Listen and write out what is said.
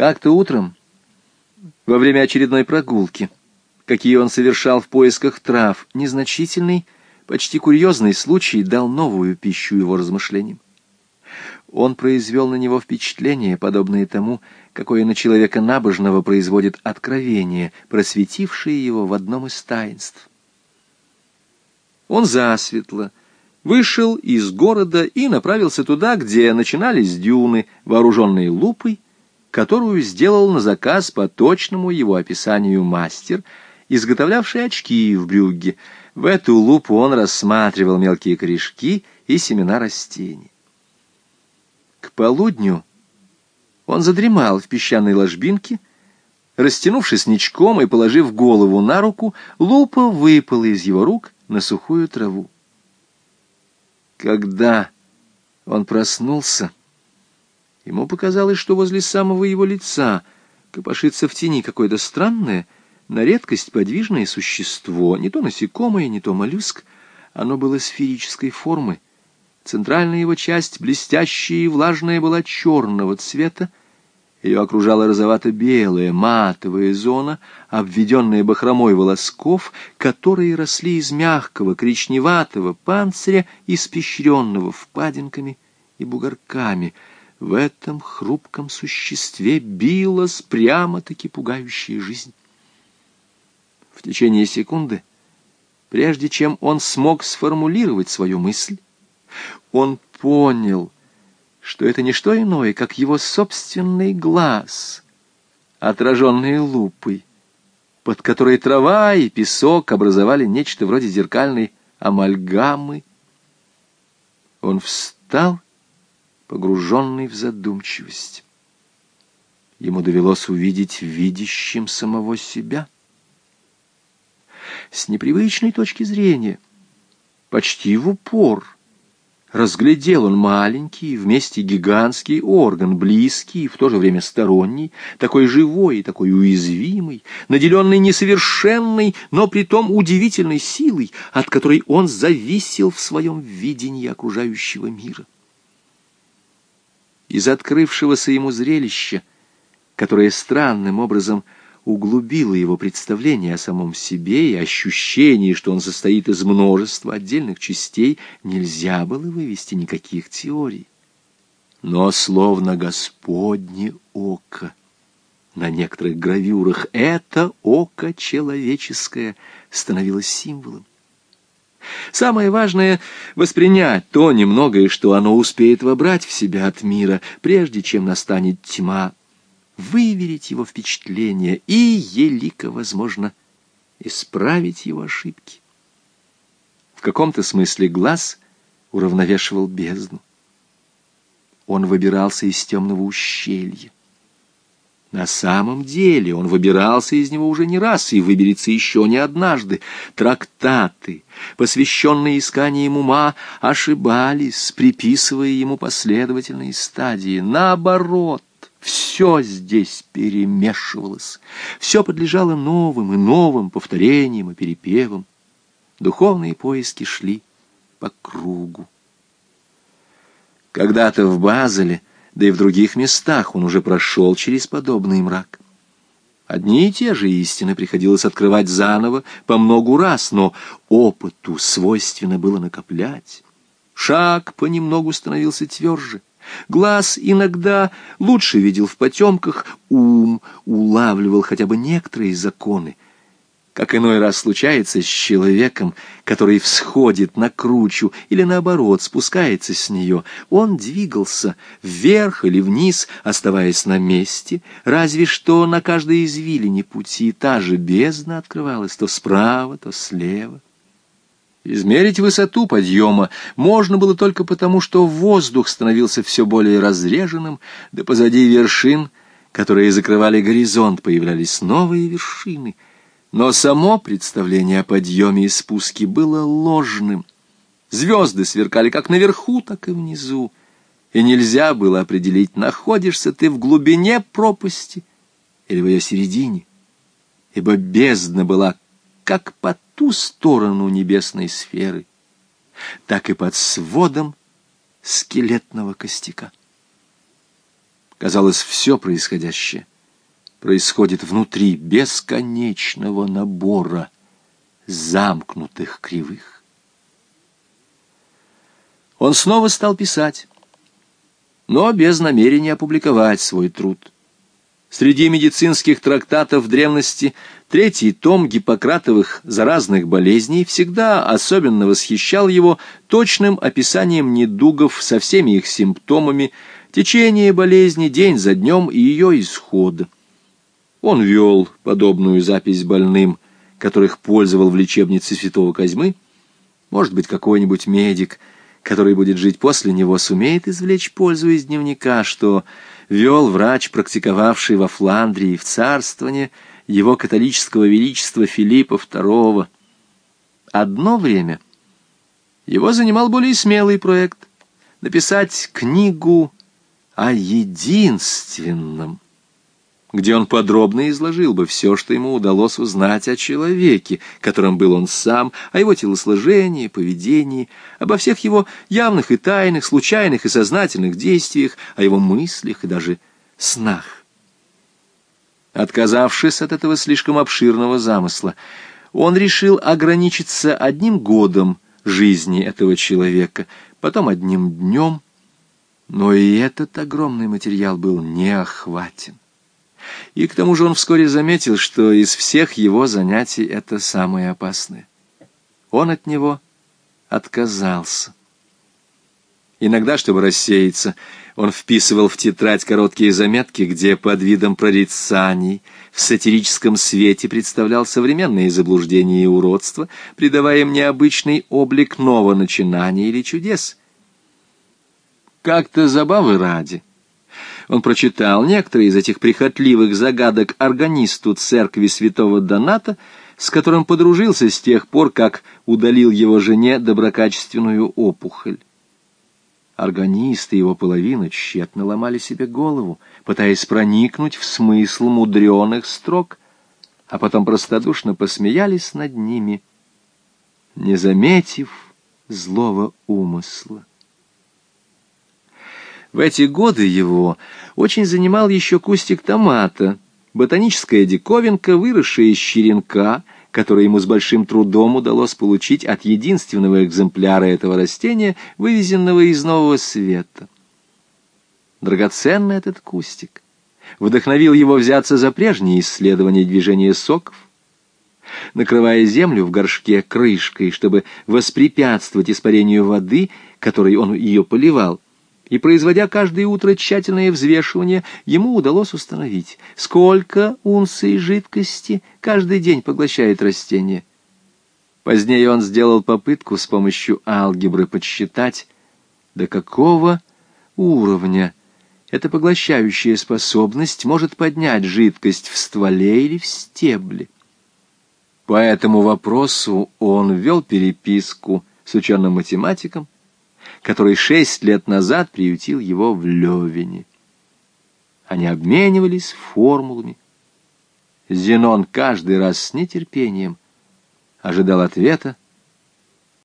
Как-то утром, во время очередной прогулки, какие он совершал в поисках трав, незначительный, почти курьезный случай дал новую пищу его размышлениям. Он произвел на него впечатление, подобное тому, какое на человека набожного производит откровение, просветившее его в одном из таинств. Он засветло вышел из города и направился туда, где начинались дюны, вооруженные лупой, которую сделал на заказ по точному его описанию мастер, изготовлявший очки в брюгге. В эту лупу он рассматривал мелкие корешки и семена растений. К полудню он задремал в песчаной ложбинке, растянувшись ничком и положив голову на руку, лупа выпала из его рук на сухую траву. Когда он проснулся, ему показалось, что возле самого его лица копошится в тени какое-то странное, на редкость подвижное существо, не то насекомое, не то моллюск. Оно было сферической формы. Центральная его часть, блестящая и влажная, была черного цвета, ее окружала розовато-белая матовая зона, обведенная бахромой волосков, которые росли из мягкого коричневатого панциря, испещренного впадинками и бугорками. В этом хрупком существе билась прямо-таки пугающая жизнь. В течение секунды, прежде чем он смог сформулировать свою мысль, он понял — что это не что иное, как его собственный глаз, отраженный лупой, под которой трава и песок образовали нечто вроде зеркальной амальгамы. Он встал, погруженный в задумчивость. Ему довелось увидеть видящим самого себя. С непривычной точки зрения, почти в упор — разглядел он маленький, вместе гигантский орган, близкий и в то же время сторонний, такой живой и такой уязвимый, наделенный несовершенной, но притом удивительной силой, от которой он зависел в своем видении окружающего мира. Из открывшегося ему зрелища, которое странным образом – углубило его представление о самом себе и ощущение, что он состоит из множества отдельных частей, нельзя было вывести никаких теорий. Но словно Господне око на некоторых гравюрах это око человеческое становилось символом. Самое важное — воспринять то немногое, что оно успеет вобрать в себя от мира, прежде чем настанет тьма выверить его впечатление и, елико возможно, исправить его ошибки. В каком-то смысле глаз уравновешивал бездну. Он выбирался из темного ущелья. На самом деле он выбирался из него уже не раз и выберется еще не однажды. Трактаты, посвященные исканиям ума, ошибались, приписывая ему последовательные стадии. Наоборот, все здесь перемешивалось, все подлежало новым и новым повторениям и перепевам. Духовные поиски шли по кругу. Когда-то в Базеле, да и в других местах он уже прошел через подобный мрак. Одни и те же истины приходилось открывать заново по многу раз, но опыту свойственно было накоплять. Шаг понемногу становился тверже, Глаз иногда лучше видел в потемках, ум улавливал хотя бы некоторые законы. Как иной раз случается с человеком, который всходит на кручу или, наоборот, спускается с нее, он двигался вверх или вниз, оставаясь на месте, разве что на каждой извилине пути та же бездна открывалась то справа, то слева. Измерить высоту подъема можно было только потому, что воздух становился все более разреженным, да позади вершин, которые закрывали горизонт, появлялись новые вершины. Но само представление о подъеме и спуске было ложным. Звезды сверкали как наверху, так и внизу, и нельзя было определить, находишься ты в глубине пропасти или в ее середине, ибо бездна была как под ту сторону небесной сферы, так и под сводом скелетного костяка. Казалось, все происходящее происходит внутри бесконечного набора замкнутых кривых. Он снова стал писать, но без намерения опубликовать свой труд. Среди медицинских трактатов древности третий том Гиппократовых заразных болезней всегда особенно восхищал его точным описанием недугов со всеми их симптомами, течение болезни день за днем и ее исхода. Он вел подобную запись больным, которых пользовал в лечебнице святого Козьмы. Может быть, какой-нибудь медик, который будет жить после него, сумеет извлечь пользу из дневника, что вел врач, практиковавший во Фландрии в царствование его католического величества Филиппа II. Одно время его занимал более смелый проект — написать книгу о единственном где он подробно изложил бы все, что ему удалось узнать о человеке, которым был он сам, о его телосложении, поведении, обо всех его явных и тайных, случайных и сознательных действиях, о его мыслях и даже снах. Отказавшись от этого слишком обширного замысла, он решил ограничиться одним годом жизни этого человека, потом одним днем, но и этот огромный материал был не охватен. И к тому же он вскоре заметил, что из всех его занятий это самое опасное. Он от него отказался. Иногда, чтобы рассеяться, он вписывал в тетрадь короткие заметки, где под видом прорицаний в сатирическом свете представлял современные заблуждения и уродства, придавая им необычный облик нового начинания или чудес. Как-то забавы ради — он прочитал некоторые из этих прихотливых загадок органисту церкви святого Доната, с которым подружился с тех пор, как удалил его жене доброкачественную опухоль. Органисты его половина тщетно ломали себе голову, пытаясь проникнуть в смысл мудреных строк, а потом простодушно посмеялись над ними, не заметив злого умысла. В эти годы его очень занимал еще кустик томата, ботаническая диковинка, выросшая из черенка, который ему с большим трудом удалось получить от единственного экземпляра этого растения, вывезенного из Нового Света. Драгоценный этот кустик вдохновил его взяться за прежние исследования движения соков, накрывая землю в горшке крышкой, чтобы воспрепятствовать испарению воды, которой он ее поливал, и, производя каждое утро тщательное взвешивание, ему удалось установить, сколько унций жидкости каждый день поглощает растение. Позднее он сделал попытку с помощью алгебры подсчитать, до какого уровня эта поглощающая способность может поднять жидкость в стволе или в стебле. По этому вопросу он ввел переписку с ученым-математиком, который шесть лет назад приютил его в Левине. Они обменивались формулами. Зенон каждый раз с нетерпением ожидал ответа